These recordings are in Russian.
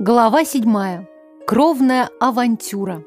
Глава седьмая. Кровная авантюра.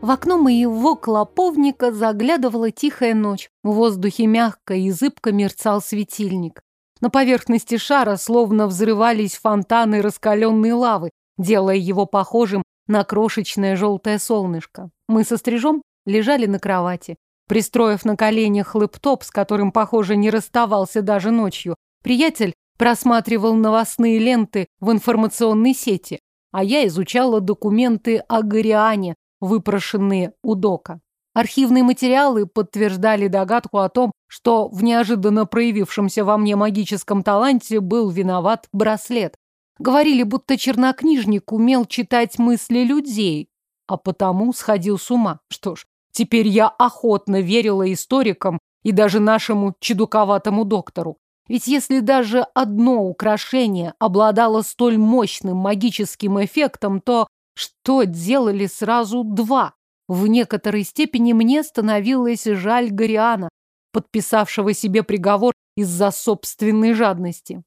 В окно моего клоповника заглядывала тихая ночь. В воздухе мягко и зыбко мерцал светильник. На поверхности шара словно взрывались фонтаны раскаленной лавы, делая его похожим на крошечное желтое солнышко. Мы со стрижом лежали на кровати. Пристроив на коленях лэптоп, с которым, похоже, не расставался даже ночью, приятель просматривал новостные ленты в информационной сети, а я изучала документы о Гориане, выпрошенные у Дока. Архивные материалы подтверждали догадку о том, что в неожиданно проявившемся во мне магическом таланте был виноват браслет. Говорили, будто чернокнижник умел читать мысли людей, а потому сходил с ума. Что ж, теперь я охотно верила историкам и даже нашему чедуковатому доктору. Ведь если даже одно украшение обладало столь мощным магическим эффектом, то что делали сразу два? В некоторой степени мне становилось жаль Гориана, подписавшего себе приговор из-за собственной жадности.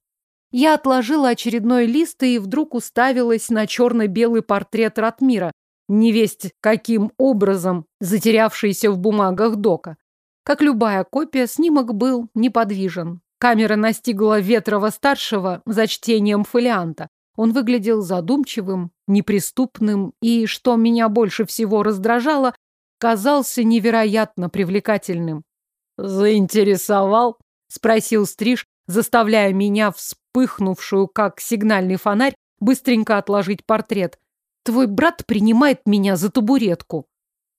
Я отложила очередной лист и вдруг уставилась на черно-белый портрет Ратмира, невесть каким образом затерявшийся в бумагах Дока. Как любая копия, снимок был неподвижен. Камера настигла Ветрова-старшего за чтением фолианта. Он выглядел задумчивым, неприступным и, что меня больше всего раздражало, казался невероятно привлекательным. «Заинтересовал?» — спросил Стриж, заставляя меня, вспыхнувшую как сигнальный фонарь, быстренько отложить портрет. «Твой брат принимает меня за табуретку».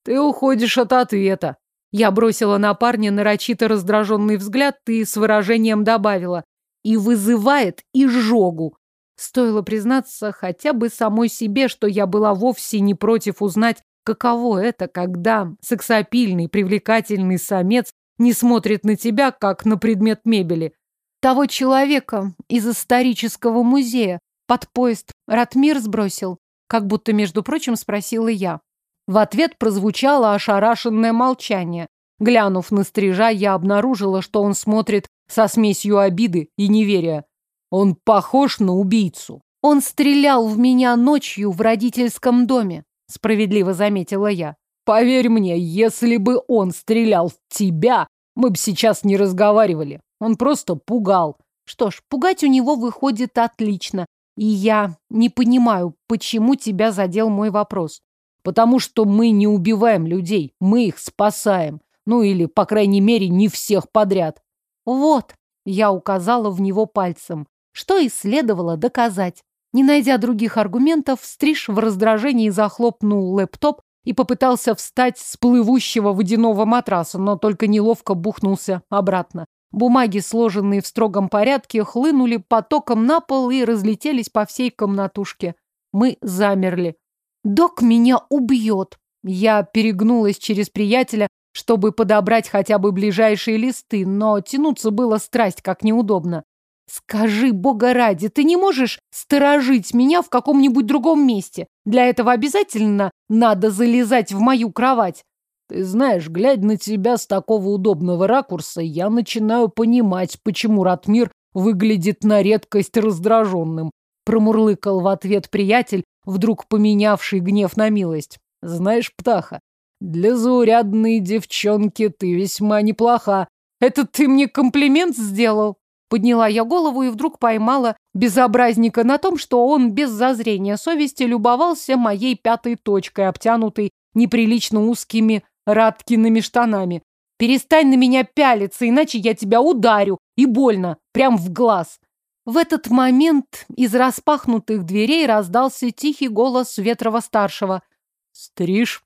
«Ты уходишь от ответа». Я бросила на парня нарочито раздраженный взгляд и с выражением добавила. «И вызывает изжогу». Стоило признаться хотя бы самой себе, что я была вовсе не против узнать, каково это, когда сексапильный, привлекательный самец не смотрит на тебя, как на предмет мебели. Того человека из исторического музея под поезд Ратмир сбросил, как будто, между прочим, спросила я. В ответ прозвучало ошарашенное молчание. Глянув на стрижа, я обнаружила, что он смотрит со смесью обиды и неверия. Он похож на убийцу. Он стрелял в меня ночью в родительском доме, справедливо заметила я. Поверь мне, если бы он стрелял в тебя, мы бы сейчас не разговаривали. Он просто пугал. Что ж, пугать у него выходит отлично. И я не понимаю, почему тебя задел мой вопрос. Потому что мы не убиваем людей, мы их спасаем. Ну или, по крайней мере, не всех подряд. Вот, я указала в него пальцем что и следовало доказать. Не найдя других аргументов, Стриж в раздражении захлопнул лэптоп и попытался встать с плывущего водяного матраса, но только неловко бухнулся обратно. Бумаги, сложенные в строгом порядке, хлынули потоком на пол и разлетелись по всей комнатушке. Мы замерли. «Док меня убьет!» Я перегнулась через приятеля, чтобы подобрать хотя бы ближайшие листы, но тянуться было страсть как неудобно. Скажи, бога ради, ты не можешь сторожить меня в каком-нибудь другом месте? Для этого обязательно надо залезать в мою кровать. Ты знаешь, глядя на тебя с такого удобного ракурса, я начинаю понимать, почему Ратмир выглядит на редкость раздраженным. Промурлыкал в ответ приятель, вдруг поменявший гнев на милость. Знаешь, птаха, для заурядной девчонки ты весьма неплоха. Это ты мне комплимент сделал? Подняла я голову и вдруг поймала безобразника на том, что он без зазрения совести любовался моей пятой точкой, обтянутой неприлично узкими радкиными штанами. «Перестань на меня пялиться, иначе я тебя ударю, и больно, прям в глаз». В этот момент из распахнутых дверей раздался тихий голос Ветрова-старшего. «Стриж?»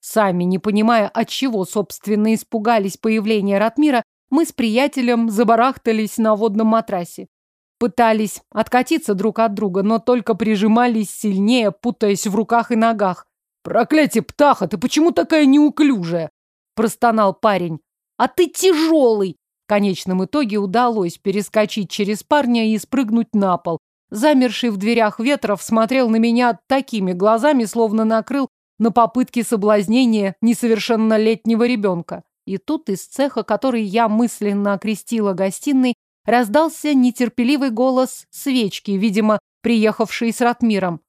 Сами, не понимая, от чего, собственно, испугались появления Ратмира, мы с приятелем забарахтались на водном матрасе. Пытались откатиться друг от друга, но только прижимались сильнее, путаясь в руках и ногах. «Проклятие, птаха, ты почему такая неуклюжая?» – простонал парень. «А ты тяжелый!» В конечном итоге удалось перескочить через парня и спрыгнуть на пол. Замерший в дверях Ветров смотрел на меня такими глазами, словно накрыл на попытки соблазнения несовершеннолетнего ребенка. И тут из цеха, который я мысленно окрестила гостиной, раздался нетерпеливый голос свечки, видимо, приехавший с Ратмиром.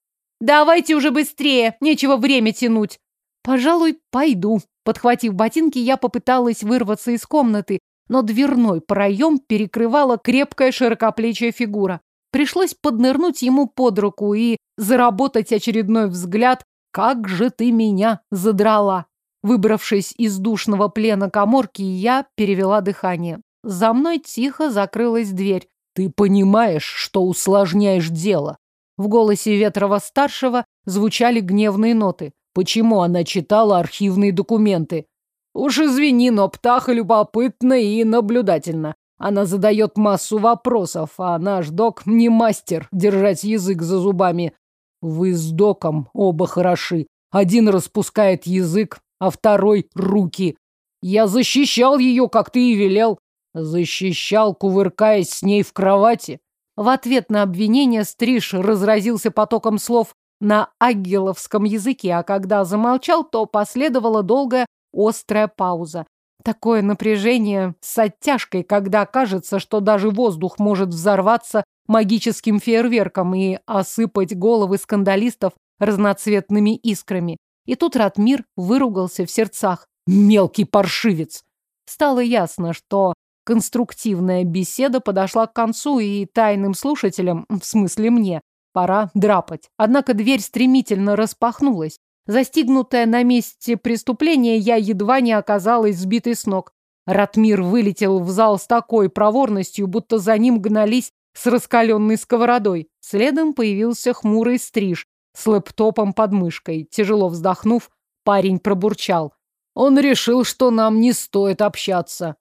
«Давайте уже быстрее, нечего время тянуть!» «Пожалуй, пойду». Подхватив ботинки, я попыталась вырваться из комнаты, но дверной проем перекрывала крепкая широкоплечья фигура. Пришлось поднырнуть ему под руку и заработать очередной взгляд «Как же ты меня задрала!» Выбравшись из душного плена коморки, я перевела дыхание. За мной тихо закрылась дверь. «Ты понимаешь, что усложняешь дело?» В голосе Ветрова-старшего звучали гневные ноты. Почему она читала архивные документы? Уж извини, но птаха любопытна и наблюдательна. Она задает массу вопросов, а наш док не мастер держать язык за зубами. Вы с доком оба хороши. Один распускает язык, а второй — руки. Я защищал ее, как ты и велел. Защищал, кувыркаясь с ней в кровати. В ответ на обвинение Стриж разразился потоком слов на аггеловском языке, а когда замолчал, то последовала долгая острая пауза. Такое напряжение с оттяжкой, когда кажется, что даже воздух может взорваться магическим фейерверком и осыпать головы скандалистов разноцветными искрами. И тут Ратмир выругался в сердцах. Мелкий паршивец! Стало ясно, что конструктивная беседа подошла к концу, и тайным слушателям, в смысле мне, пора драпать. Однако дверь стремительно распахнулась. Застигнутая на месте преступления, я едва не оказалась сбитой с ног. Ратмир вылетел в зал с такой проворностью, будто за ним гнались с раскаленной сковородой. Следом появился хмурый стриж с лэптопом под мышкой. Тяжело вздохнув, парень пробурчал. Он решил, что нам не стоит общаться.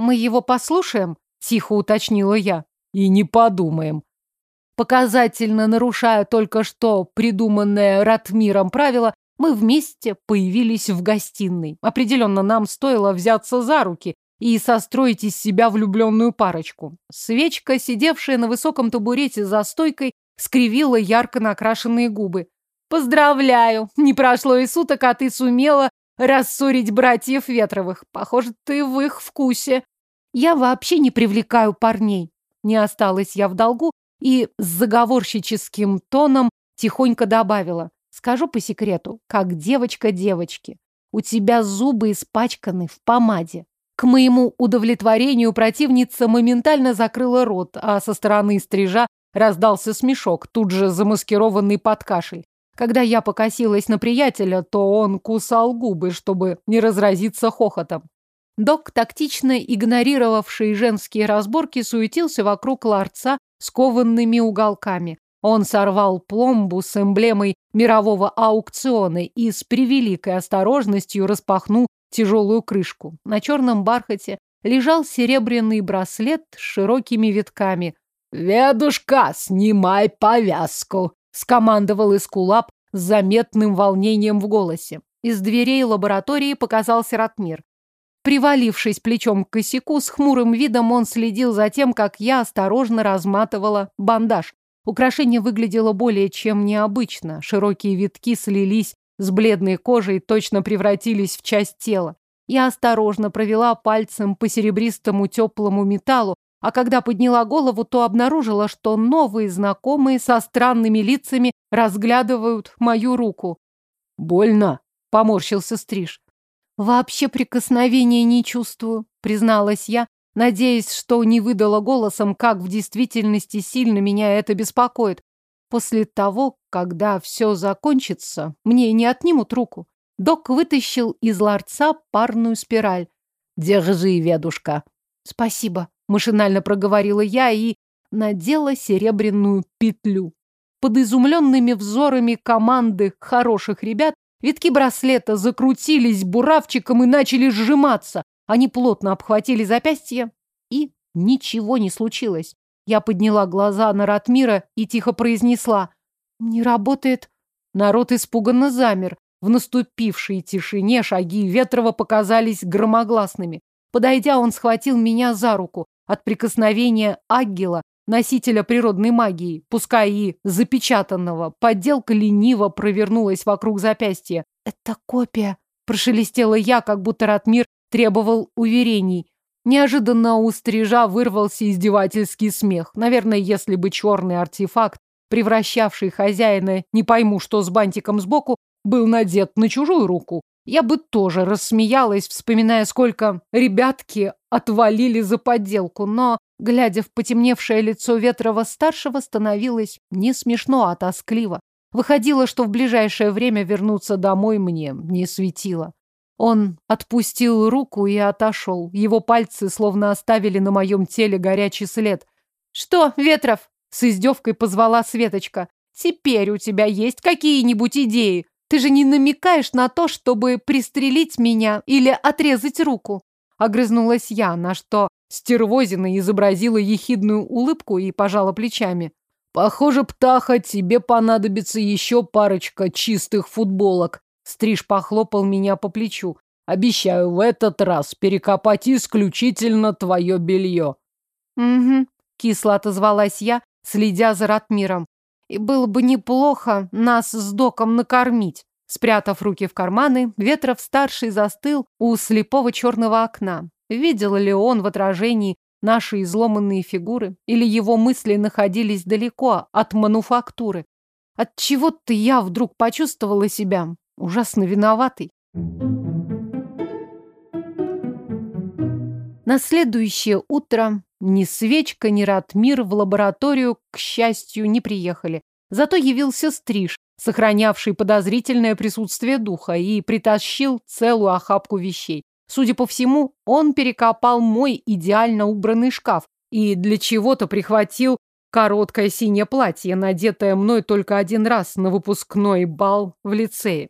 «Мы его послушаем?» — тихо уточнила я. «И не подумаем». Показательно нарушая только что придуманное Ратмиром правило, мы вместе появились в гостиной. Определенно нам стоило взяться за руки и состроить из себя влюбленную парочку. Свечка, сидевшая на высоком табурете за стойкой, скривила ярко накрашенные губы. «Поздравляю! Не прошло и суток, а ты сумела рассорить братьев Ветровых. Похоже, ты в их вкусе. Я вообще не привлекаю парней. Не осталась я в долгу и с заговорщическим тоном тихонько добавила. Скажу по секрету, как девочка девочки. У тебя зубы испачканы в помаде. К моему удовлетворению противница моментально закрыла рот, а со стороны стрижа раздался смешок, тут же замаскированный под кашель. Когда я покосилась на приятеля, то он кусал губы, чтобы не разразиться хохотом. Док, тактично игнорировавший женские разборки, суетился вокруг ларца с кованными уголками. Он сорвал пломбу с эмблемой мирового аукциона и с превеликой осторожностью распахнул тяжелую крышку. На черном бархате лежал серебряный браслет с широкими витками. «Ведушка, снимай повязку!» — скомандовал Искулап с заметным волнением в голосе. Из дверей лаборатории показался Ратмир. Привалившись плечом к косяку, с хмурым видом он следил за тем, как я осторожно разматывала бандаж. Украшение выглядело более чем необычно. Широкие витки слились с бледной кожей точно превратились в часть тела. Я осторожно провела пальцем по серебристому теплому металлу, а когда подняла голову, то обнаружила, что новые знакомые со странными лицами разглядывают мою руку. «Больно», — поморщился Стриж. «Вообще прикосновения не чувствую», — призналась я, надеясь, что не выдала голосом, как в действительности сильно меня это беспокоит. После того, когда все закончится, мне не отнимут руку. Док вытащил из ларца парную спираль. «Держи, ведушка». «Спасибо», Машинально проговорила я и надела серебряную петлю. Под изумленными взорами команды хороших ребят витки браслета закрутились буравчиком и начали сжиматься. Они плотно обхватили запястье, и ничего не случилось. Я подняла глаза на Ратмира и тихо произнесла «Не работает». Народ испуганно замер. В наступившей тишине шаги Ветрова показались громогласными. Подойдя, он схватил меня за руку. От прикосновения Аггела, носителя природной магии, пускай и запечатанного, подделка лениво провернулась вокруг запястья. «Это копия», — прошелестела я, как будто Ратмир требовал уверений. Неожиданно у стрижа вырвался издевательский смех. Наверное, если бы черный артефакт, превращавший хозяина, не пойму что с бантиком сбоку, был надет на чужую руку, я бы тоже рассмеялась, вспоминая, сколько ребятки отвалили за подделку, но, глядя в потемневшее лицо Ветрова-старшего, становилось не смешно, а тоскливо. Выходило, что в ближайшее время вернуться домой мне не светило. Он отпустил руку и отошел. Его пальцы словно оставили на моем теле горячий след. «Что, Ветров?» — с издевкой позвала Светочка. «Теперь у тебя есть какие-нибудь идеи? Ты же не намекаешь на то, чтобы пристрелить меня или отрезать руку?» Огрызнулась я, на что Стервозина изобразила ехидную улыбку и пожала плечами. «Похоже, птаха, тебе понадобится еще парочка чистых футболок». Стриж похлопал меня по плечу. «Обещаю в этот раз перекопать исключительно твое белье». «Угу», — кисло отозвалась я, следя за Ратмиром. И было бы неплохо нас с доком накормить. Спрятав руки в карманы, Ветров-старший застыл у слепого черного окна. Видел ли он в отражении наши изломанные фигуры, или его мысли находились далеко от мануфактуры? От чего то я вдруг почувствовала себя ужасно виноватой. На следующее утро ни Свечка, ни Ратмир в лабораторию, к счастью, не приехали. Зато явился Стриж, сохранявший подозрительное присутствие духа, и притащил целую охапку вещей. Судя по всему, он перекопал мой идеально убранный шкаф и для чего-то прихватил короткое синее платье, надетое мной только один раз на выпускной бал в лицее.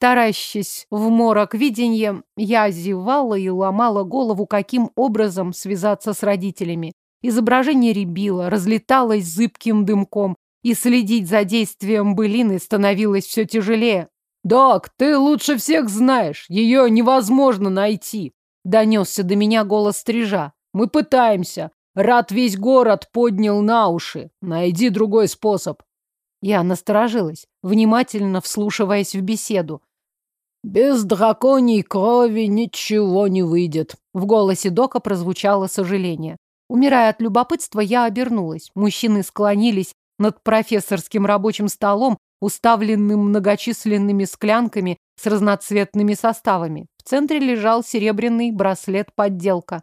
Таращась в морок виденья, я зевала и ломала голову, каким образом связаться с родителями. Изображение рябило, разлеталось зыбким дымком, и следить за действием былины становилось все тяжелее. «Док, ты лучше всех знаешь, ее невозможно найти», — донесся до меня голос стрижа. «Мы пытаемся. Рад весь город поднял на уши. Найди другой способ». Я насторожилась, внимательно вслушиваясь в беседу. «Без драконьей крови ничего не выйдет», — в голосе Дока прозвучало сожаление. Умирая от любопытства, я обернулась. Мужчины склонились над профессорским рабочим столом, уставленным многочисленными склянками с разноцветными составами. В центре лежал серебряный браслет-подделка.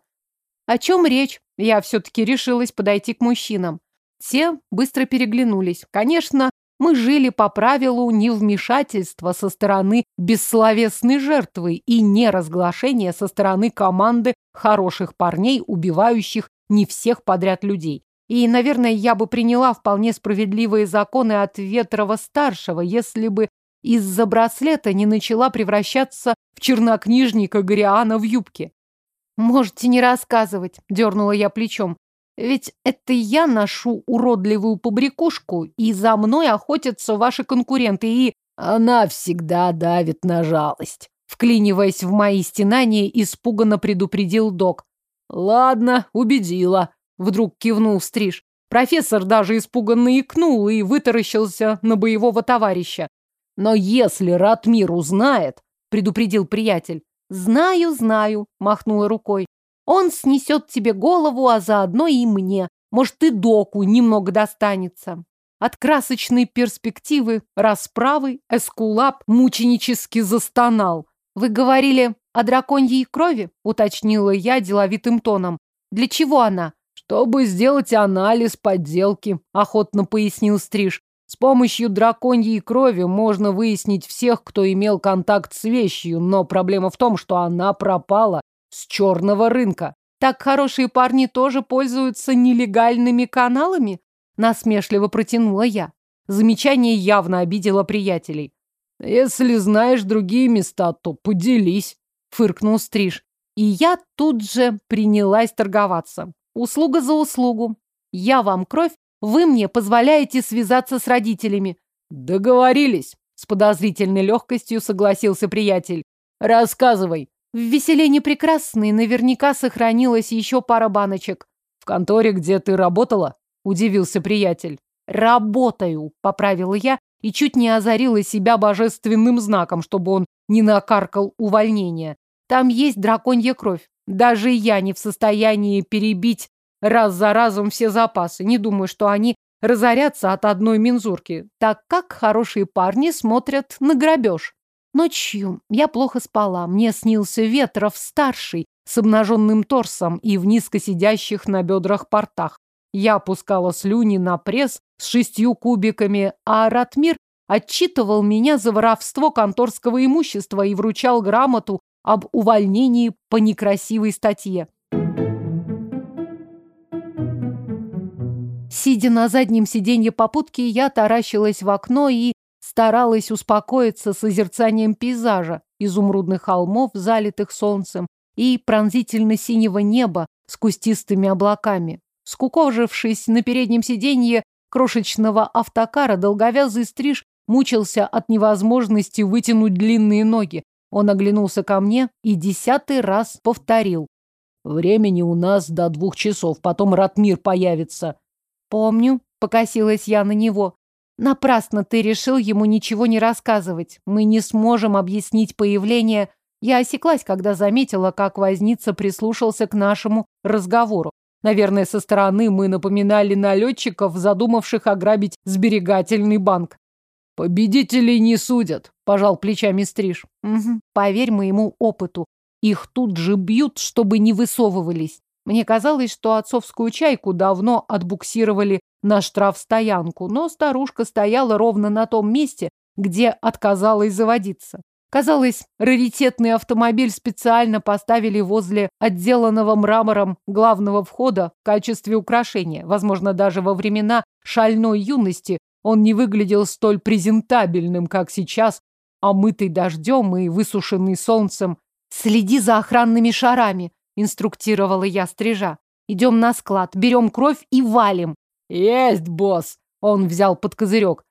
О чем речь? Я все-таки решилась подойти к мужчинам. Те быстро переглянулись. Конечно, мы жили по правилу невмешательства со стороны бессловесной жертвы и неразглашения со стороны команды хороших парней, убивающих не всех подряд людей. И, наверное, я бы приняла вполне справедливые законы от Ветрова-старшего, если бы из-за браслета не начала превращаться в чернокнижника Гориана в юбке. «Можете не рассказывать», — дернула я плечом. Ведь это я ношу уродливую побрякушку, и за мной охотятся ваши конкуренты, и... Она всегда давит на жалость. Вклиниваясь в мои стенания, испуганно предупредил док. Ладно, убедила. Вдруг кивнул Стриж. Профессор даже испуганно икнул и вытаращился на боевого товарища. Но если Ратмир узнает, предупредил приятель. Знаю, знаю, махнула рукой. Он снесет тебе голову, а заодно и мне. Может, и доку немного достанется. От красочной перспективы расправы Эскулап мученически застонал. «Вы говорили о драконьей крови?» — уточнила я деловитым тоном. «Для чего она?» «Чтобы сделать анализ подделки», — охотно пояснил Стриж. «С помощью драконьей крови можно выяснить всех, кто имел контакт с вещью, но проблема в том, что она пропала с черного рынка. Так хорошие парни тоже пользуются нелегальными каналами? Насмешливо протянула я. Замечание явно обидело приятелей. Если знаешь другие места, то поделись, фыркнул Стриж. И я тут же принялась торговаться. Услуга за услугу. Я вам кровь, вы мне позволяете связаться с родителями. Договорились, с подозрительной легкостью согласился приятель. Рассказывай. В веселении прекрасной наверняка сохранилась еще пара баночек. В конторе, где ты работала? Удивился приятель. Работаю, поправила я и чуть не озарила себя божественным знаком, чтобы он не накаркал увольнение. Там есть драконья кровь. Даже я не в состоянии перебить раз за разом все запасы. Не думаю, что они разорятся от одной мензурки, так как хорошие парни смотрят на грабеж. Ночью я плохо спала. Мне снился Ветров старший с обнаженным торсом и в низко сидящих на бедрах портах. Я опускала слюни на пресс с шестью кубиками, а Ратмир отчитывал меня за воровство конторского имущества и вручал грамоту об увольнении по некрасивой статье. Сидя на заднем сиденье попутки, я таращилась в окно и старалась успокоиться созерцанием пейзажа, изумрудных холмов, залитых солнцем, и пронзительно-синего неба с кустистыми облаками. Скукожившись на переднем сиденье крошечного автокара, долговязый стриж мучился от невозможности вытянуть длинные ноги. Он оглянулся ко мне и десятый раз повторил. «Времени у нас до двух часов, потом Ратмир появится». «Помню», — покосилась я на него. «Напрасно ты решил ему ничего не рассказывать. Мы не сможем объяснить появление...» Я осеклась, когда заметила, как возница прислушался к нашему разговору. Наверное, со стороны мы напоминали налетчиков, задумавших ограбить сберегательный банк. «Победителей не судят», — пожал плечами Стриж. «Угу, поверь моему опыту. Их тут же бьют, чтобы не высовывались. Мне казалось, что отцовскую чайку давно отбуксировали на штрафстоянку, но старушка стояла ровно на том месте, где отказалась заводиться. Казалось, раритетный автомобиль специально поставили возле отделанного мрамором главного входа в качестве украшения. Возможно, даже во времена шальной юности он не выглядел столь презентабельным, как сейчас, омытый дождем и высушенный солнцем. «Следи за охранными шарами», — инструктировала я стрижа. «Идем на склад, берем кровь и валим». «Есть, босс!» — он взял под козырек.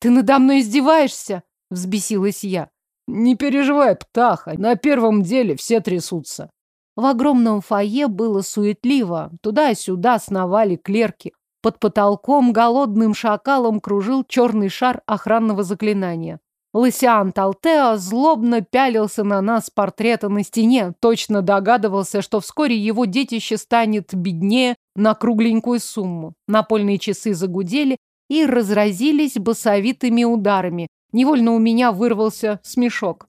«Ты надо мной издеваешься?» — взбесилась я. Не переживай, птаха, на первом деле все трясутся. В огромном фойе было суетливо. Туда-сюда сновали клерки. Под потолком голодным шакалом кружил черный шар охранного заклинания. Лысиан Талтео злобно пялился на нас портрета на стене, точно догадывался, что вскоре его детище станет беднее на кругленькую сумму. Напольные часы загудели и разразились басовитыми ударами, Невольно у меня вырвался смешок.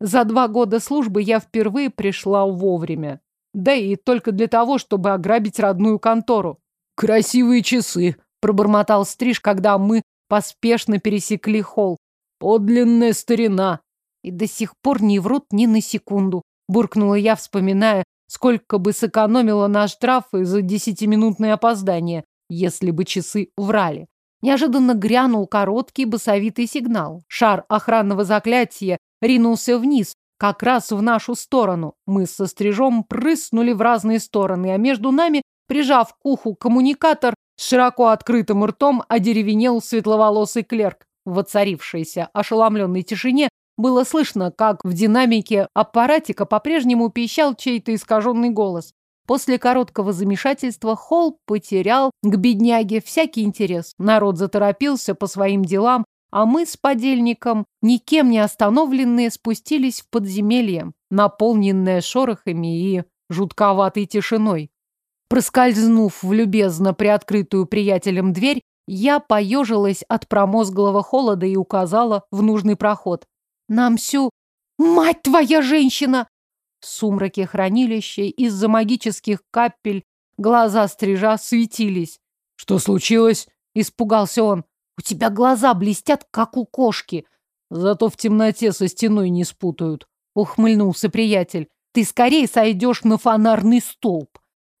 За два года службы я впервые пришла вовремя. Да и только для того, чтобы ограбить родную контору. «Красивые часы», — пробормотал Стриж, когда мы поспешно пересекли холл. «Подлинная старина». И до сих пор не врут ни на секунду. Буркнула я, вспоминая, сколько бы сэкономила на штрафы за десятиминутное опоздание, если бы часы врали. Неожиданно грянул короткий басовитый сигнал. Шар охранного заклятия ринулся вниз, как раз в нашу сторону. Мы со стрижом прыснули в разные стороны, а между нами, прижав к уху коммуникатор, широко открытым ртом одеревенел светловолосый клерк. В воцарившейся ошеломленной тишине было слышно, как в динамике аппаратика по-прежнему пищал чей-то искаженный голос. После короткого замешательства Холл потерял к бедняге всякий интерес. Народ заторопился по своим делам, а мы с подельником, никем не остановленные, спустились в подземелье, наполненное шорохами и жутковатой тишиной. Проскользнув в любезно приоткрытую приятелем дверь, я поежилась от промозглого холода и указала в нужный проход. «Нам всю... Мать твоя женщина!» В сумраке хранилища из-за магических капель глаза стрижа светились. «Что случилось?» — испугался он. «У тебя глаза блестят, как у кошки. Зато в темноте со стеной не спутают», — ухмыльнулся приятель. «Ты скорее сойдешь на фонарный столб».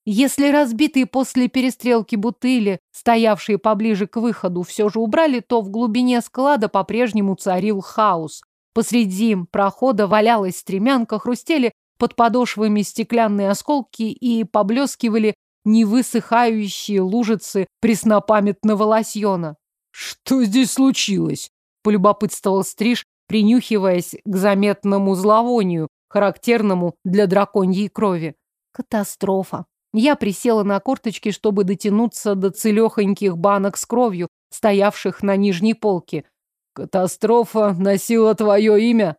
Если разбитые после перестрелки бутыли, стоявшие поближе к выходу, все же убрали, то в глубине склада по-прежнему царил хаос. Посреди прохода валялась стремянка, хрустели под подошвами стеклянные осколки и поблескивали невысыхающие лужицы преснопамятного лосьона. «Что здесь случилось?» – полюбопытствовал Стриж, принюхиваясь к заметному зловонию, характерному для драконьей крови. «Катастрофа!» Я присела на корточки, чтобы дотянуться до целехоньких банок с кровью, стоявших на нижней полке. «Катастрофа носила твое имя?»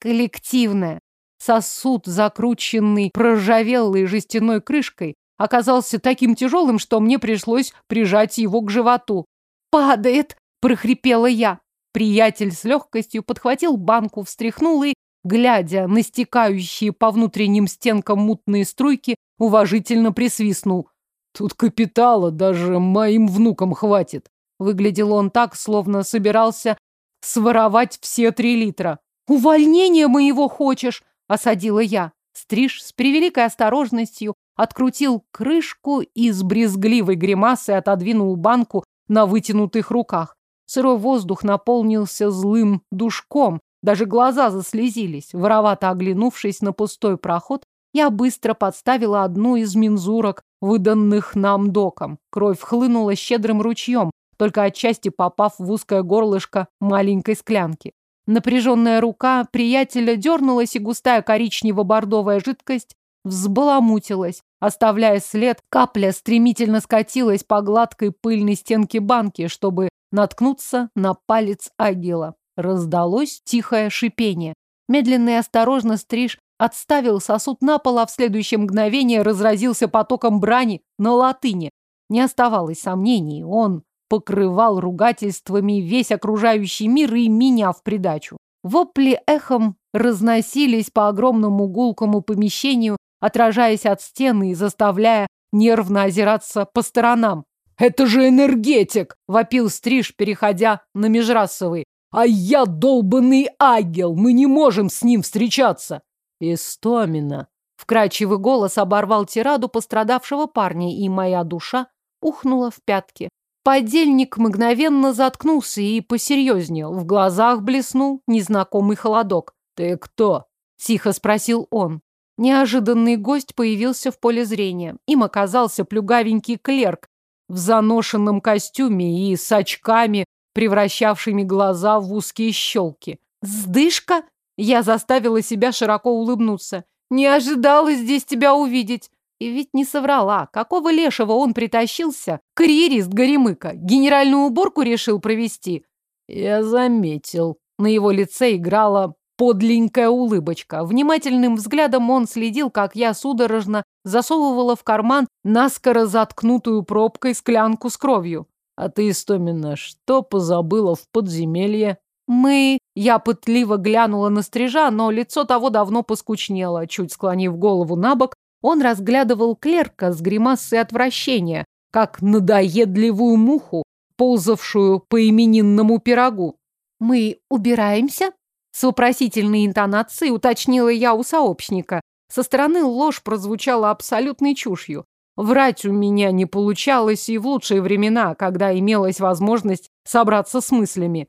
«Коллективное. Сосуд, закрученный проржавелой жестяной крышкой, оказался таким тяжелым, что мне пришлось прижать его к животу. «Падает!» – прохрипела я. Приятель с легкостью подхватил банку, встряхнул и, глядя на стекающие по внутренним стенкам мутные струйки, уважительно присвистнул. «Тут капитала даже моим внукам хватит!» Выглядел он так, словно собирался своровать все три литра. «Увольнение моего хочешь?» – осадила я. Стриж с превеликой осторожностью открутил крышку и с брезгливой гримасой отодвинул банку на вытянутых руках. Сырой воздух наполнился злым душком, даже глаза заслезились. Воровато оглянувшись на пустой проход, я быстро подставила одну из мензурок, выданных нам доком. Кровь хлынула щедрым ручьем, только отчасти попав в узкое горлышко маленькой склянки. Напряженная рука приятеля дернулась, и густая коричнево-бордовая жидкость взбаламутилась, оставляя след. Капля стремительно скатилась по гладкой пыльной стенке банки, чтобы наткнуться на палец агила. Раздалось тихое шипение. Медленно и осторожно стриж отставил сосуд на пол, а в следующее мгновение разразился потоком брани на латыни. Не оставалось сомнений, он покрывал ругательствами весь окружающий мир и меня в придачу. Вопли эхом разносились по огромному гулкому помещению, отражаясь от стены и заставляя нервно озираться по сторонам. «Это же энергетик!» — вопил Стриж, переходя на межрасовый. «А я долбанный агел! Мы не можем с ним встречаться!» «Истомина!» — вкрадчивый голос оборвал тираду пострадавшего парня, и моя душа ухнула в пятки. Подельник мгновенно заткнулся и посерьезнел. В глазах блеснул незнакомый холодок. «Ты кто?» – тихо спросил он. Неожиданный гость появился в поле зрения. Им оказался плюгавенький клерк в заношенном костюме и с очками, превращавшими глаза в узкие щелки. «Сдышка?» Я заставила себя широко улыбнуться. «Не ожидала здесь тебя увидеть. И ведь не соврала. Какого лешего он притащился? Карьерист Горемыка. Генеральную уборку решил провести. Я заметил. На его лице играла подленькая улыбочка. Внимательным взглядом он следил, как я судорожно засовывала в карман наскоро заткнутую пробкой склянку с кровью. А ты, Истомина, что позабыла в подземелье? Мы... Я пытливо глянула на стрижа, но лицо того давно поскучнело. Чуть склонив голову на бок, он разглядывал клерка с гримасой отвращения, как надоедливую муху, ползавшую по именинному пирогу. «Мы убираемся?» С вопросительной интонацией уточнила я у сообщника. Со стороны ложь прозвучала абсолютной чушью. Врать у меня не получалось и в лучшие времена, когда имелась возможность собраться с мыслями.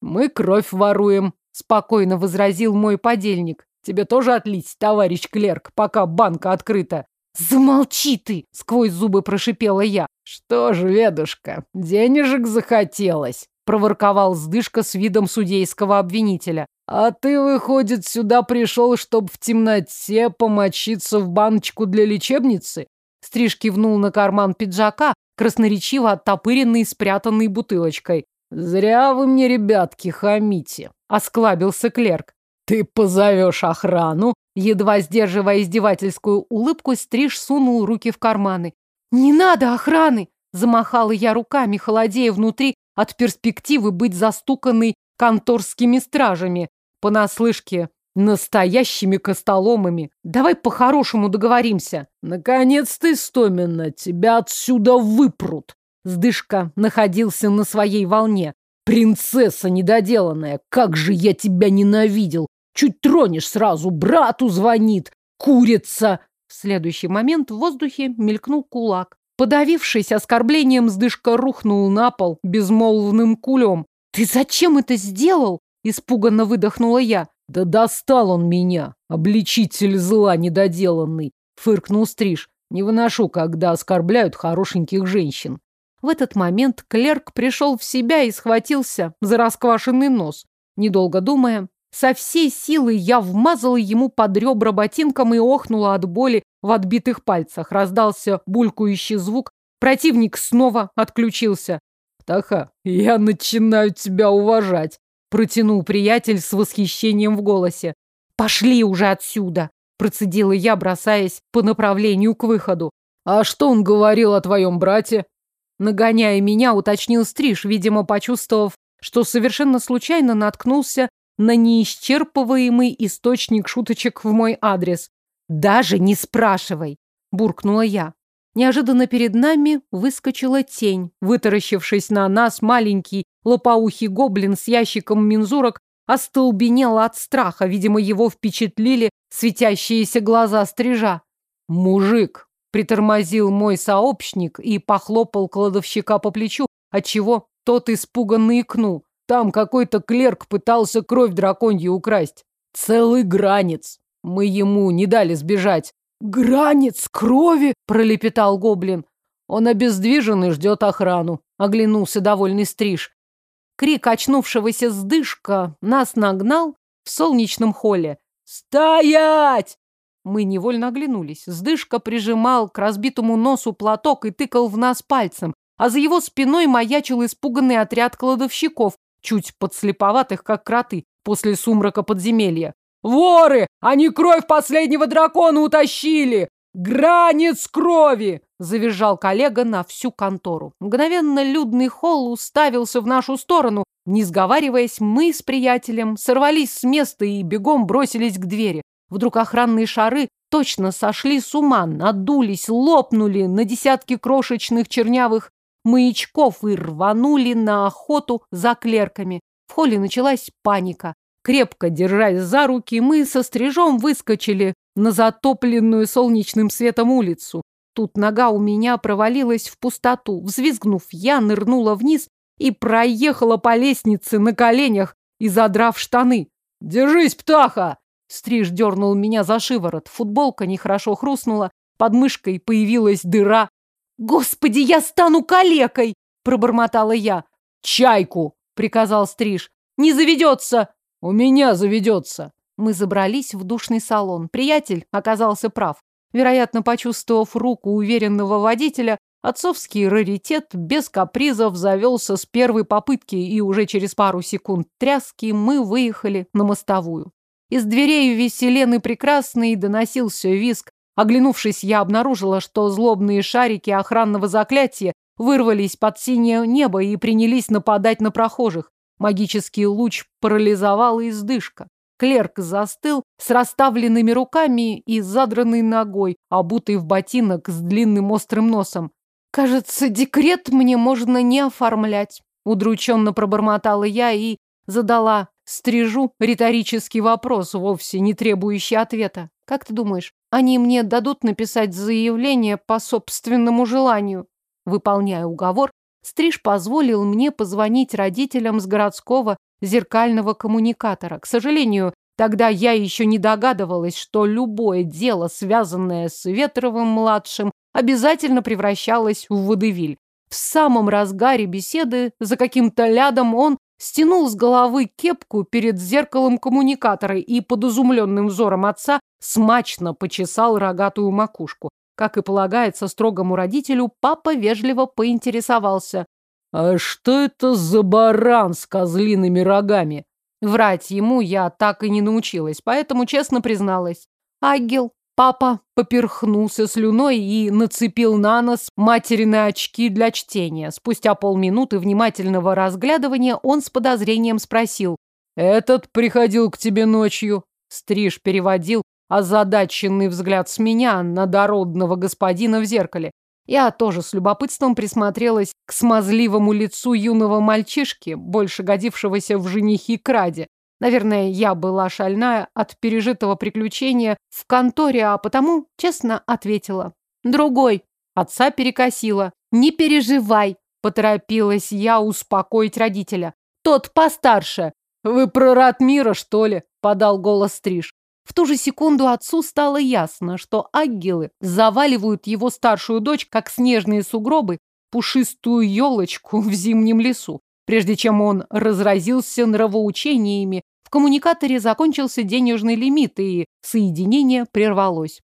«Мы кровь воруем», — спокойно возразил мой подельник. Тебе тоже отлить, товарищ клерк, пока банка открыта. Замолчи ты, сквозь зубы прошипела я. Что ж, ведушка, денежек захотелось, проворковал сдышка с видом судейского обвинителя. А ты, выходит, сюда пришел, чтобы в темноте помочиться в баночку для лечебницы? Стриж кивнул на карман пиджака, красноречиво оттопыренный, спрятанный бутылочкой. «Зря вы мне, ребятки, хамите», — осклабился клерк. «Ты позовешь охрану?» Едва сдерживая издевательскую улыбку, Стриж сунул руки в карманы. «Не надо охраны!» Замахала я руками, холодея внутри от перспективы быть застуканной конторскими стражами. Понаслышке, настоящими костоломами. Давай по-хорошему договоримся. Наконец ты, Стомина, тебя отсюда выпрут. Сдышка находился на своей волне. Принцесса недоделанная, как же я тебя ненавидел! Чуть тронешь сразу, брату звонит. Курица!» В следующий момент в воздухе мелькнул кулак. Подавившись оскорблением, сдышка рухнул на пол безмолвным кулем. «Ты зачем это сделал?» – испуганно выдохнула я. «Да достал он меня, обличитель зла недоделанный!» – фыркнул Стриж. «Не выношу, когда оскорбляют хорошеньких женщин». В этот момент клерк пришел в себя и схватился за расквашенный нос. Недолго думая, со всей силы я вмазала ему под ребра ботинком и охнула от боли в отбитых пальцах. Раздался булькающий звук. Противник снова отключился. «Таха, я начинаю тебя уважать», — протянул приятель с восхищением в голосе. Пошли уже отсюда, процедила я, бросаясь по направлению к выходу. А что он говорил о твоем брате? Нагоняя меня, уточнил Стриж, видимо, почувствовав, что совершенно случайно наткнулся на неисчерпываемый источник шуточек в мой адрес. «Даже не спрашивай!» – буркнула я. Неожиданно перед нами выскочила тень. Вытаращившись на нас, маленький лопоухий гоблин с ящиком мензурок остолбенел от страха. Видимо, его впечатлили светящиеся глаза стрижа. «Мужик!» – притормозил мой сообщник и похлопал кладовщика по плечу, отчего тот испуганно икнул. Там какой-то клерк пытался кровь драконью украсть. Целый гранец. Мы ему не дали сбежать. «Гранец крови!» – пролепетал гоблин. Он обездвижен и ждет охрану. Оглянулся довольный стриж. Крик очнувшегося сдышка нас нагнал в солнечном холле. «Стоять!» Мы невольно оглянулись. Сдышка прижимал к разбитому носу платок и тыкал в нас пальцем, а за его спиной маячил испуганный отряд кладовщиков, чуть подслеповатых, как кроты, после сумрака подземелья. Воры! Они кровь последнего дракона утащили! Гранец крови!» Завизжал коллега на всю контору. Мгновенно людный холл уставился в нашу сторону. Не сговариваясь, мы с приятелем сорвались с места и бегом бросились к двери. Вдруг охранные шары точно сошли с ума, надулись, лопнули на десятки крошечных чернявых маячков и рванули на охоту за клерками. В холле началась паника. Крепко держась за руки, мы со стрижом выскочили на затопленную солнечным светом улицу. Тут нога у меня провалилась в пустоту. Взвизгнув, я нырнула вниз и проехала по лестнице на коленях и задрав штаны. «Держись, птаха!» Стриж дернул меня за шиворот. Футболка нехорошо хрустнула. Под мышкой появилась дыра. «Господи, я стану калекой!» пробормотала я. «Чайку!» приказал Стриж. «Не заведется!» У меня заведется. Мы забрались в душный салон. Приятель оказался прав. Вероятно, почувствовав руку уверенного водителя, отцовский раритет без капризов завелся с первой попытки, и уже через пару секунд тряски мы выехали на мостовую. Из дверей веселен прекрасный доносился виск. Оглянувшись, я обнаружила, что злобные шарики охранного заклятия вырвались под синее небо и принялись нападать на прохожих. Магический луч парализовал издышка. Клерк застыл с расставленными руками и задранной ногой, обутый в ботинок с длинным острым носом. «Кажется, декрет мне можно не оформлять», — удрученно пробормотала я и задала стрижу риторический вопрос, вовсе не требующий ответа. «Как ты думаешь, они мне дадут написать заявление по собственному желанию?» Выполняя уговор, Стриж позволил мне позвонить родителям с городского зеркального коммуникатора. К сожалению, тогда я еще не догадывалась, что любое дело, связанное с Ветровым-младшим, обязательно превращалось в водевиль. В самом разгаре беседы за каким-то лядом он стянул с головы кепку перед зеркалом коммуникатора и под изумленным взором отца смачно почесал рогатую макушку. Как и полагается строгому родителю, папа вежливо поинтересовался. «А что это за баран с козлиными рогами?» Врать ему я так и не научилась, поэтому честно призналась. «Агел, папа поперхнулся слюной и нацепил на нос материны очки для чтения. Спустя полминуты внимательного разглядывания он с подозрением спросил. «Этот приходил к тебе ночью?» Стриж переводил озадаченный взгляд с меня на дородного господина в зеркале. Я тоже с любопытством присмотрелась к смазливому лицу юного мальчишки, больше годившегося в женихи Краде. Наверное, я была шальная от пережитого приключения в конторе, а потому честно ответила. Другой. Отца перекосила. Не переживай, поторопилась я успокоить родителя. Тот постарше. Вы про Ратмира, что ли? Подал голос Стриж. В ту же секунду отцу стало ясно, что ангелы заваливают его старшую дочь, как снежные сугробы, пушистую елочку в зимнем лесу. Прежде чем он разразился нравоучениями, в коммуникаторе закончился денежный лимит, и соединение прервалось.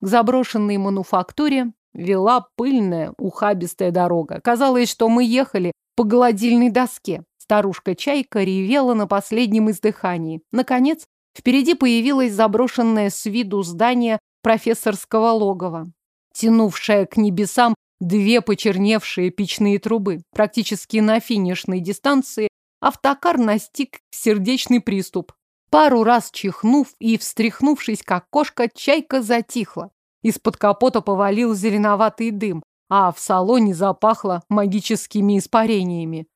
К заброшенной мануфактуре вела пыльная, ухабистая дорога. Казалось, что мы ехали по гладильной доске. Старушка-чайка ревела на последнем издыхании. Наконец, Впереди появилось заброшенное с виду здание профессорского логова, тянувшее к небесам две почерневшие печные трубы. Практически на финишной дистанции автокар настиг сердечный приступ. Пару раз чихнув и встряхнувшись, как кошка, чайка затихла. Из-под капота повалил зеленоватый дым, а в салоне запахло магическими испарениями.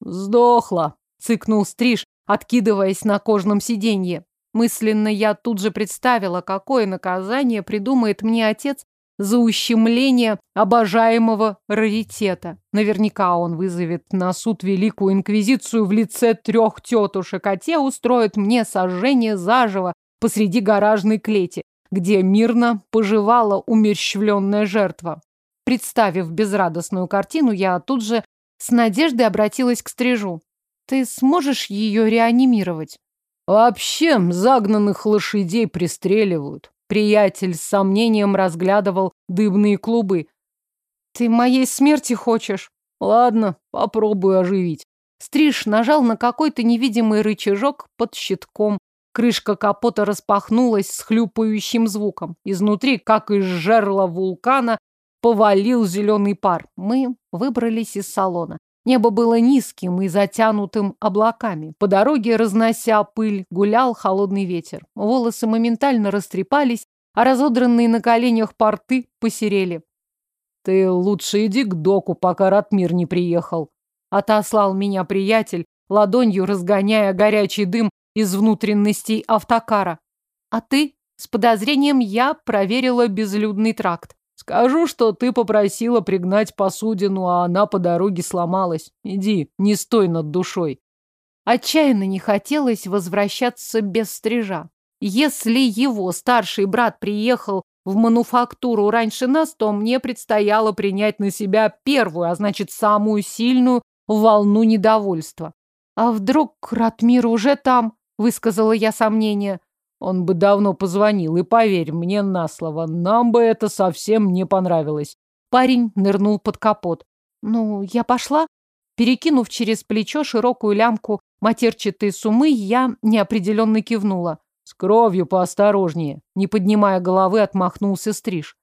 «Сдохла!» — цыкнул Стриж, откидываясь на кожном сиденье. Мысленно я тут же представила, какое наказание придумает мне отец за ущемление обожаемого раритета. Наверняка он вызовет на суд Великую Инквизицию в лице трех тетушек, а те устроят мне сожжение заживо посреди гаражной клети, где мирно поживала умерщвленная жертва. Представив безрадостную картину, я тут же с надеждой обратилась к стрижу. «Ты сможешь ее реанимировать?» «Вообще загнанных лошадей пристреливают. Приятель с сомнением разглядывал дымные клубы. «Ты моей смерти хочешь?» «Ладно, попробую оживить». Стриж нажал на какой-то невидимый рычажок под щитком. Крышка капота распахнулась с хлюпающим звуком. Изнутри, как из жерла вулкана, повалил зеленый пар. Мы выбрались из салона. Небо было низким и затянутым облаками. По дороге, разнося пыль, гулял холодный ветер. Волосы моментально растрепались, а разодранные на коленях порты посерели. «Ты лучше иди к доку, пока Ратмир не приехал», — отослал меня приятель, ладонью разгоняя горячий дым из внутренностей автокара. «А ты?» С подозрением я проверила безлюдный тракт. Скажу, что ты попросила пригнать посудину, а она по дороге сломалась. Иди, не стой над душой. Отчаянно не хотелось возвращаться без стрижа. Если его старший брат приехал в мануфактуру раньше нас, то мне предстояло принять на себя первую, а значит, самую сильную волну недовольства. А вдруг Ратмир уже там, высказала я сомнение. Он бы давно позвонил, и поверь мне на слово, нам бы это совсем не понравилось. Парень нырнул под капот. Ну, я пошла. Перекинув через плечо широкую лямку матерчатой сумы, я неопределенно кивнула. С кровью поосторожнее. Не поднимая головы, отмахнулся стриж.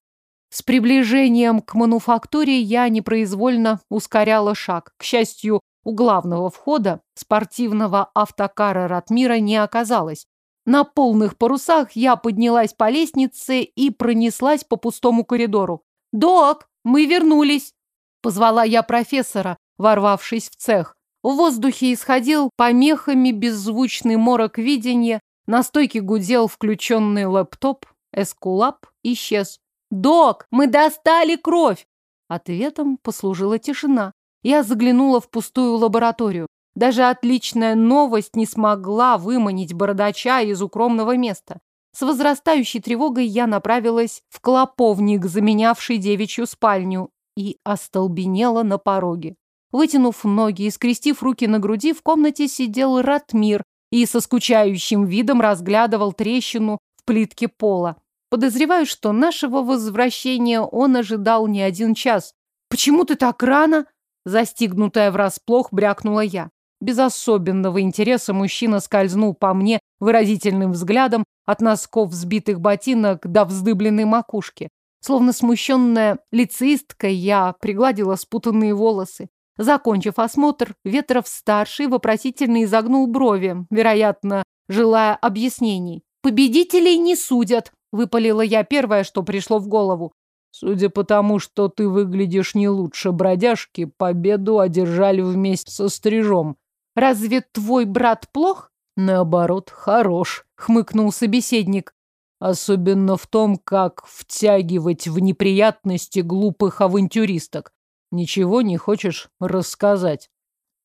С приближением к мануфактуре я непроизвольно ускоряла шаг. К счастью, у главного входа спортивного автокара Ратмира не оказалось. На полных парусах я поднялась по лестнице и пронеслась по пустому коридору. «Док, мы вернулись!» Позвала я профессора, ворвавшись в цех. В воздухе исходил помехами беззвучный морок видения, на стойке гудел включенный лэптоп, эскулап исчез. «Док, мы достали кровь!» Ответом послужила тишина. Я заглянула в пустую лабораторию. Даже отличная новость не смогла выманить бородача из укромного места. С возрастающей тревогой я направилась в клоповник, заменявший девичью спальню, и остолбенела на пороге. Вытянув ноги и скрестив руки на груди, в комнате сидел Ратмир и со скучающим видом разглядывал трещину в плитке пола. Подозреваю, что нашего возвращения он ожидал не один час. «Почему ты так рано?» Застигнутая врасплох, брякнула я. Без особенного интереса мужчина скользнул по мне выразительным взглядом от носков взбитых ботинок до вздыбленной макушки. Словно смущенная лицеистка, я пригладила спутанные волосы. Закончив осмотр, Ветров-старший вопросительно изогнул брови, вероятно, желая объяснений. «Победителей не судят», — выпалила я первое, что пришло в голову. «Судя по тому, что ты выглядишь не лучше бродяжки, победу одержали вместе со стрижом», Разве твой брат плох? Наоборот, хорош, хмыкнул собеседник. Особенно в том, как втягивать в неприятности глупых авантюристок. Ничего не хочешь рассказать?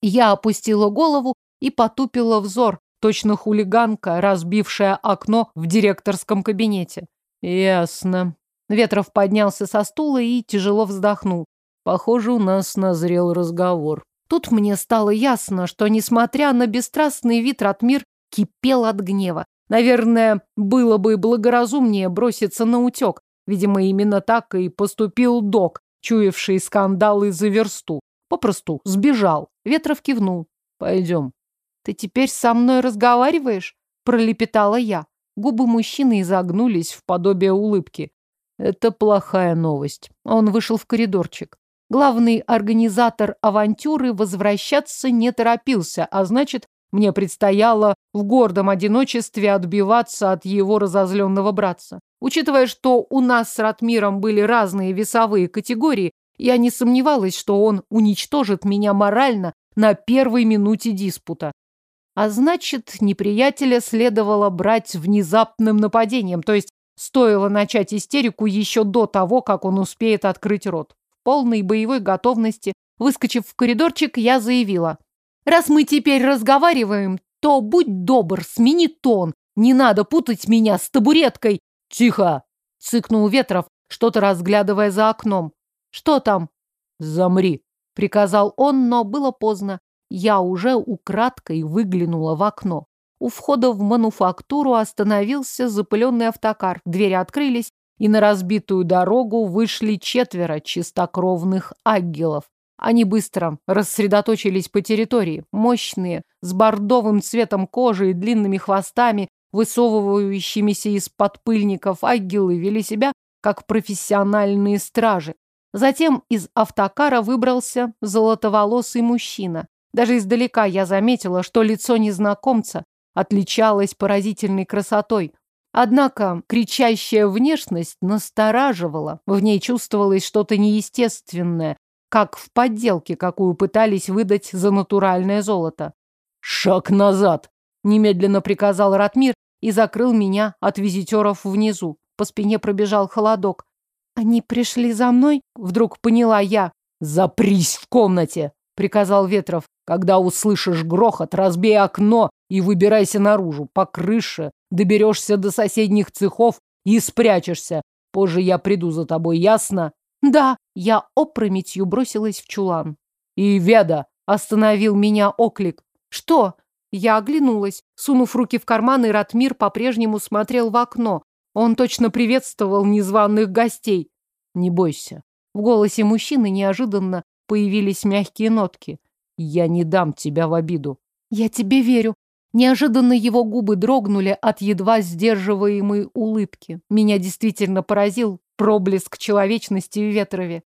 Я опустила голову и потупила взор, точно хулиганка, разбившая окно в директорском кабинете. Ясно. Ветров поднялся со стула и тяжело вздохнул. Похоже, у нас назрел разговор. Тут мне стало ясно, что, несмотря на бесстрастный вид, Ратмир кипел от гнева. Наверное, было бы благоразумнее броситься на утек. Видимо, именно так и поступил док, чуявший скандалы за версту. Попросту сбежал. Ветров кивнул. Пойдем. Ты теперь со мной разговариваешь? пролепетала я. Губы мужчины изогнулись в подобие улыбки. Это плохая новость. Он вышел в коридорчик. Главный организатор авантюры возвращаться не торопился, а значит, мне предстояло в гордом одиночестве отбиваться от его разозленного братца. Учитывая, что у нас с Ратмиром были разные весовые категории, я не сомневалась, что он уничтожит меня морально на первой минуте диспута. А значит, неприятеля следовало брать внезапным нападением, то есть стоило начать истерику еще до того, как он успеет открыть рот. Полной боевой готовности, выскочив в коридорчик, я заявила. «Раз мы теперь разговариваем, то будь добр, смени тон. Не надо путать меня с табуреткой». «Тихо!» — цыкнул Ветров, что-то разглядывая за окном. «Что там?» «Замри!» — приказал он, но было поздно я уже украдкой выглянула в окно. У входа в мануфактуру остановился запыленный автокар. Двери открылись, и на разбитую дорогу вышли четверо чистокровных аггелов. Они быстро рассредоточились по территории, мощные, с бордовым цветом кожи и длинными хвостами, высовывающимися из-под пыльников, аггелы вели себя как профессиональные стражи. Затем из автокара выбрался золотоволосый мужчина. Даже издалека я заметила, что лицо незнакомца отличалось поразительной красотой. Однако кричащая внешность настораживала. В ней чувствовалось что-то неестественное, как в подделке, какую пытались выдать за натуральное золото. «Шаг назад!» – немедленно приказал Ратмир и закрыл меня от визитеров внизу. По спине пробежал холодок. «Они пришли за мной?» – вдруг поняла я. «Запрись в комнате!» – приказал Ветров. Когда услышишь грохот, разбей окно и выбирайся наружу, по крыше, доберешься до соседних цехов и спрячешься. Позже я приду за тобой, ясно? Да, я опрометью бросилась в чулан. И Веда остановил меня оклик. Что? Я оглянулась. Сунув руки в карманы, Ратмир по-прежнему смотрел в окно. Он точно приветствовал незваных гостей. Не бойся. В голосе мужчины неожиданно появились мягкие нотки. Я не дам тебя в обиду. Я тебе верю. Неожиданно его губы дрогнули от едва сдерживаемой улыбки. Меня действительно поразил проблеск человечности в Ветрове.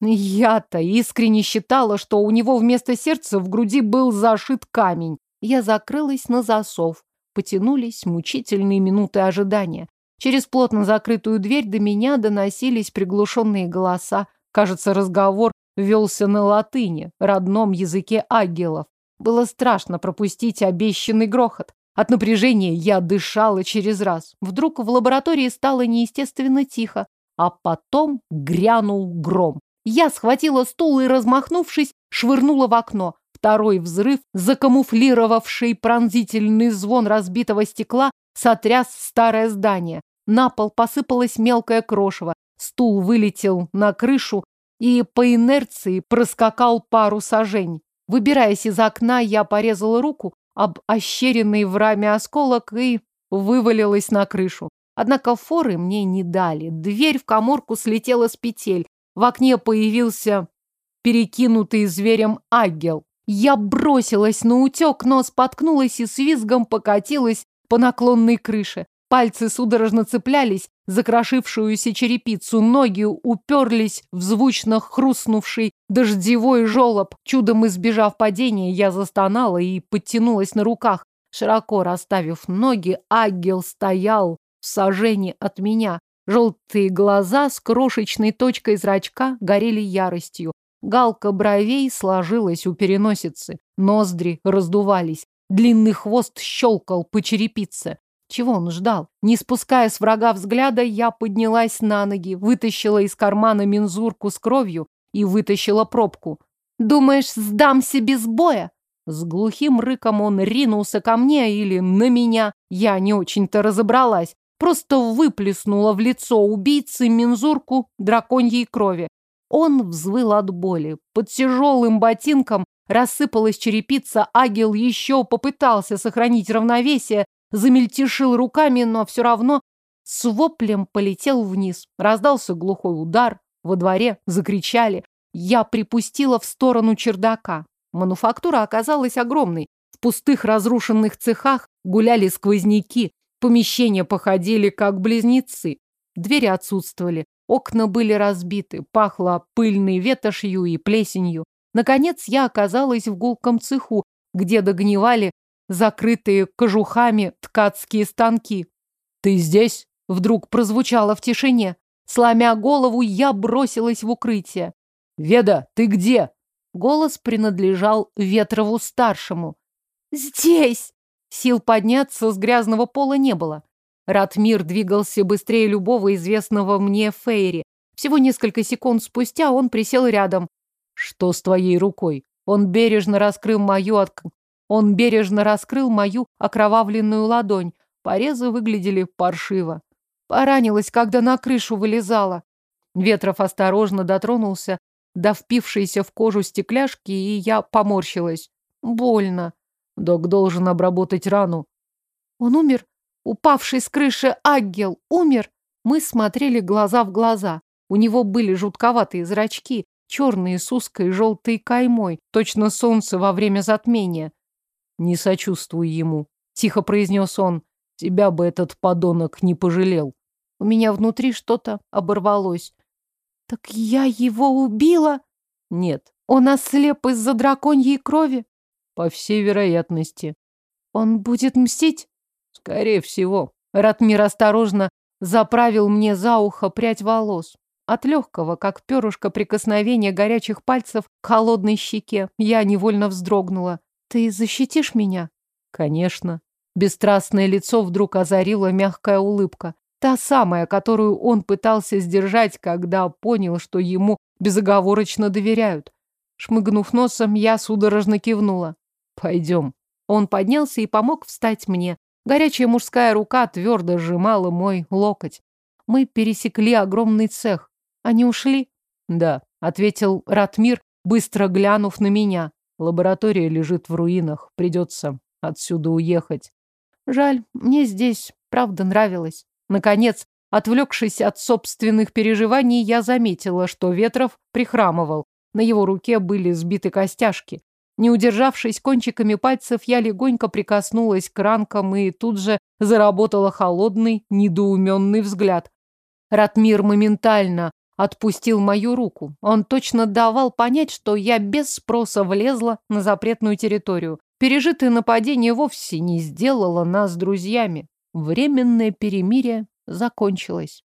Я-то искренне считала, что у него вместо сердца в груди был зашит камень. Я закрылась на засов. Потянулись мучительные минуты ожидания. Через плотно закрытую дверь до меня доносились приглушенные голоса. Кажется, разговор велся на латыни, родном языке агелов. Было страшно пропустить обещанный грохот. От напряжения я дышала через раз. Вдруг в лаборатории стало неестественно тихо, а потом грянул гром. Я схватила стул и, размахнувшись, швырнула в окно. Второй взрыв, закамуфлировавший пронзительный звон разбитого стекла, сотряс старое здание. На пол посыпалось мелкое крошево. Стул вылетел на крышу, и по инерции проскакал пару сажень. Выбираясь из окна, я порезала руку об ощеренный в раме осколок и вывалилась на крышу. Однако форы мне не дали. Дверь в коморку слетела с петель. В окне появился перекинутый зверем агел. Я бросилась на утек, но споткнулась и с визгом покатилась по наклонной крыше. Пальцы судорожно цеплялись за крошившуюся черепицу, ноги уперлись в звучно хрустнувший дождевой жолоб. Чудом избежав падения, я застонала и подтянулась на руках. Широко расставив ноги, агел стоял в сажении от меня. Желтые глаза с крошечной точкой зрачка горели яростью. Галка бровей сложилась у переносицы. Ноздри раздувались. Длинный хвост щелкал по черепице. Чего он ждал? Не спуская с врага взгляда, я поднялась на ноги, вытащила из кармана мензурку с кровью и вытащила пробку. «Думаешь, сдамся без боя?» С глухим рыком он ринулся ко мне или на меня. Я не очень-то разобралась. Просто выплеснула в лицо убийцы мензурку драконьей крови. Он взвыл от боли. Под тяжелым ботинком рассыпалась черепица. Агил еще попытался сохранить равновесие, замельтешил руками, но все равно с воплем полетел вниз. Раздался глухой удар. Во дворе закричали. Я припустила в сторону чердака. Мануфактура оказалась огромной. В пустых разрушенных цехах Гуляли сквозняки, помещения походили как близнецы. Двери отсутствовали, окна были разбиты, пахло пыльной ветошью и плесенью. Наконец я оказалась в гулком цеху, где догнивали закрытые кожухами ткацкие станки. «Ты здесь?» — вдруг прозвучало в тишине. Сломя голову, я бросилась в укрытие. «Веда, ты где?» Голос принадлежал Ветрову-старшему. «Здесь!» Сил подняться с грязного пола не было. Ратмир двигался быстрее любого известного мне Фейри. Всего несколько секунд спустя он присел рядом. «Что с твоей рукой?» Он бережно раскрыл мою от... Он бережно раскрыл мою окровавленную ладонь. Порезы выглядели паршиво. Поранилась, когда на крышу вылезала. Ветров осторожно дотронулся до впившейся в кожу стекляшки, и я поморщилась. Больно. Док должен обработать рану. Он умер? Упавший с крыши Аггел умер? Мы смотрели глаза в глаза. У него были жутковатые зрачки, черные с узкой желтой каймой, точно солнце во время затмения. «Не сочувствуй ему», — тихо произнес он. «Тебя бы этот подонок не пожалел». У меня внутри что-то оборвалось. «Так я его убила?» «Нет». «Он ослеп из-за драконьей крови?» «По всей вероятности». «Он будет мстить?» «Скорее всего». Ратмир осторожно заправил мне за ухо прядь волос. От легкого, как перышко прикосновения горячих пальцев к холодной щеке, я невольно вздрогнула. «Ты защитишь меня?» «Конечно». Бесстрастное лицо вдруг озарила мягкая улыбка. Та самая, которую он пытался сдержать, когда понял, что ему безоговорочно доверяют. Шмыгнув носом, я судорожно кивнула. «Пойдем». Он поднялся и помог встать мне. Горячая мужская рука твердо сжимала мой локоть. Мы пересекли огромный цех. Они ушли? Да, ответил Ратмир, быстро глянув на меня. Лаборатория лежит в руинах. Придется отсюда уехать. Жаль, мне здесь правда нравилось. Наконец, отвлекшись от собственных переживаний, я заметила, что Ветров прихрамывал. На его руке были сбиты костяшки. Не удержавшись кончиками пальцев, я легонько прикоснулась к ранкам и тут же заработала холодный, недоуменный взгляд. Ратмир моментально отпустил мою руку. Он точно давал понять, что я без спроса влезла на запретную территорию. Пережитое нападение вовсе не сделало нас друзьями. Временное перемирие закончилось.